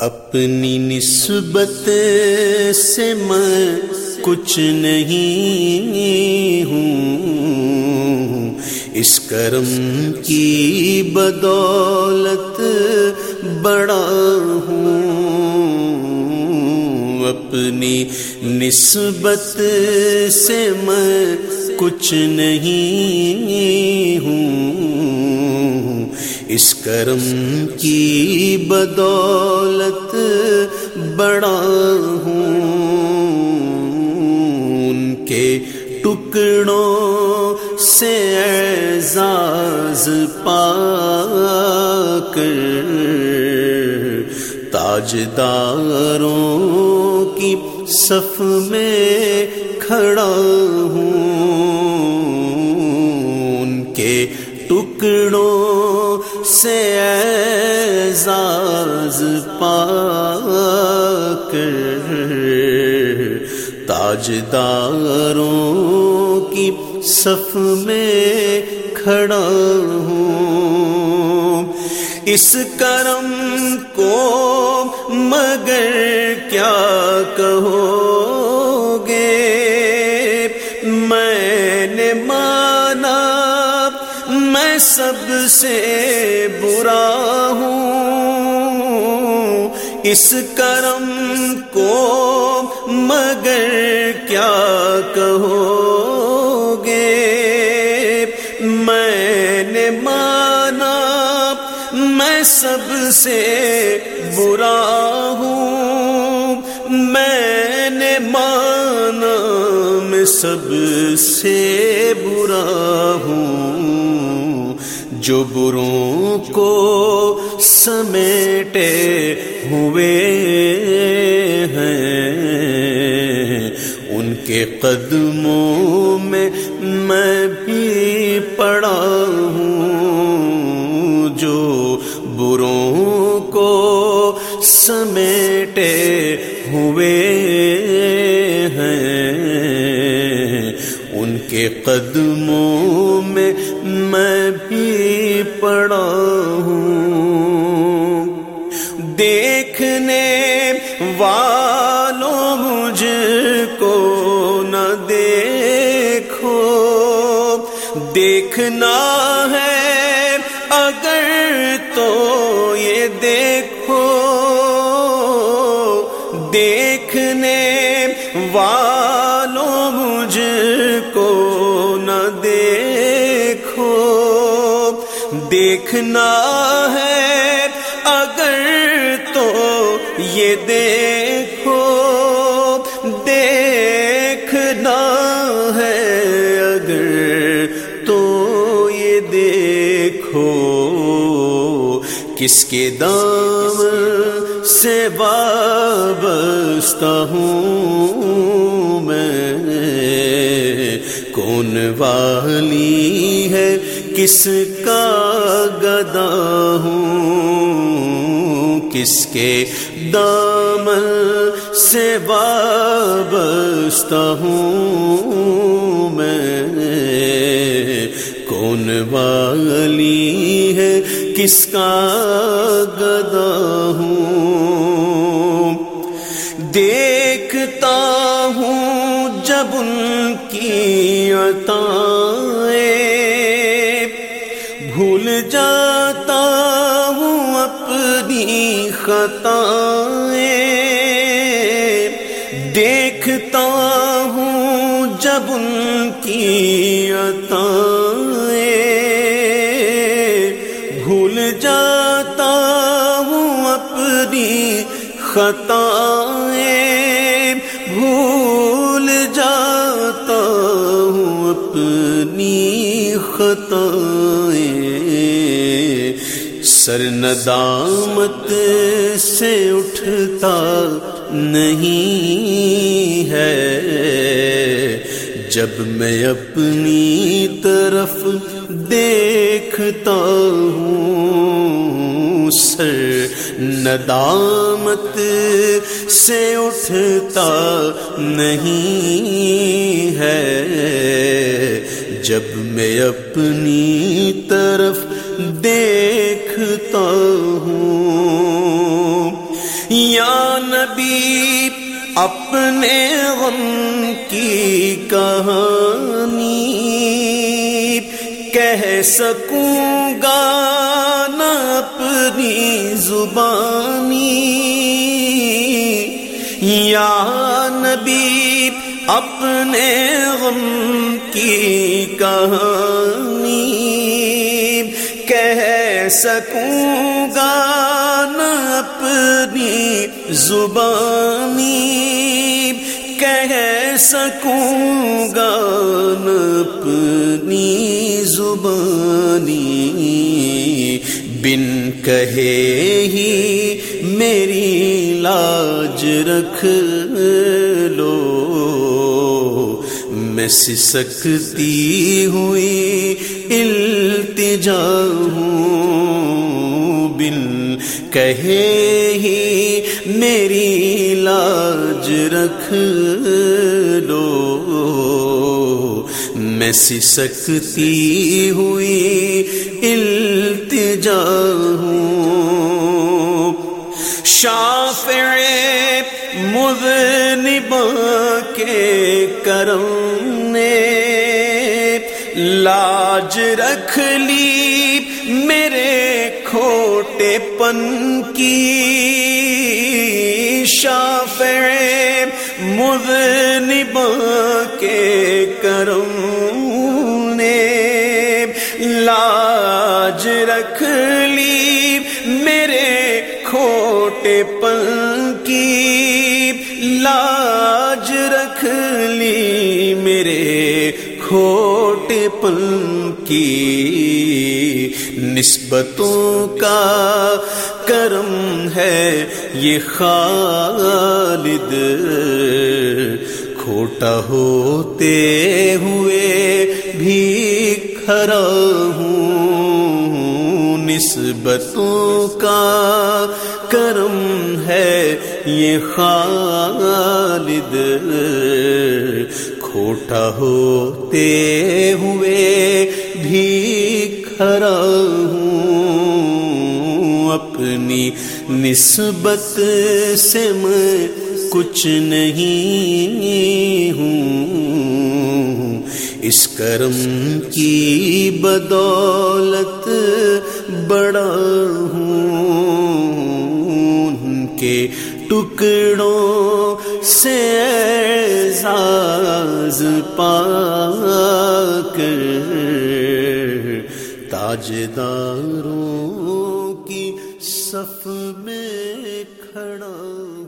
اپنی نسبت سے میں کچھ نہیں ہوں۔ اس کرم کی بدولت بڑا ہوں۔ اپنی نسبت سے میں کچھ نہیں ہوں۔ اس کرم کی بدولت بڑا ہوں۔ ان کے ٹکڑوں سے اعزاز پا کر تاجداروں کی صف میں کھڑا ہوں۔ کے ٹکڑوں سے اعزاز پا کر تاجداروں کی صف میں کھڑا ہوں۔ اس کرم کو مگر کیا کہو سب سے برا ہوں۔ اس کرم کو مگر کیا کہو گے میں نے مانا میں سب سے برا ہوں۔ میں نے مانا میں سب سے برا ہوں۔ جو بروں کو سمیٹے ہوئے ہیں، ان کے قدموں میں میں بھی پڑا ہوں، جو بروں کو سمیٹے ہوئے ہیں۔ ان کے قدموں میں میں بھی پڑا ہوں۔ دیکھنے والوں مجھ کو نہ دیکھو۔ دیکھنا ہے اگر تو یہ دیکھو۔ دیکھنے والوں مجھ دیکھنا ہے۔ اگر تو یہ دیکھو، دیکھنا ہے۔ اگر تو یہ دیکھو، کس کے دام سے وابستہ ہوں میں؟ کون والی ہے کس کا گدا ہوں؟ کس کے دام سے وابستہ ہوں میں؟ کون والی ہے کس کا گدا ہوں؟ دیکھتا ہوں جب ان کی عطائیں اپنی خطائیں دیکھتا ہوں جب ان کی عطائیں بھول جاتا ہوں اپنی خطائیں بھول جاتا ہوں اپنی خطائیں سر ندامت سے اٹھتا نہیں ہے۔ جب میں اپنی طرف دیکھتا ہوں، سر ندامت سے اٹھتا نہیں ہے۔ جب میں اپنی طرف دیکھ دیکھتا ہوں، یا نبی، اپنے غم کی کہانی کہہ سکوں گا نہ اپنی زبانی۔ یا نبی، اپنے غم کی کہانی کہہ سکوں گا نہ اپنی زبانی کہہ سکوں گا نہ اپنی زبانی بن کہے ہی میری لاج رکھ میں سسکتی ہوئی التجا ہوں بن کہے ہی میری لاج رکھ لو۔ میں سسکتی ہوئی التجا ہوں۔ شافع مذنب کے کرم نے لاج رکھ لی میرے کھوٹے پن کی شافع مذنب کے کرم نے لاج رکھ کھوٹے پن کی نسبتوں کا کرم ہے یہ خالد کھوٹا ہوتے ہوئے بھی کھڑا ہوں نسبتوں کا کرم ہے یہ خالد کھوٹا ہوتے ہوئے بھی کھڑا ہوں اپنی نسبت سے میں کچھ نہیں ہوں اس کرم کی بدولت بڑا ہوں ان کے ٹکڑوں سے اعزاز پا کر تاجداروں کی صف میں کھڑا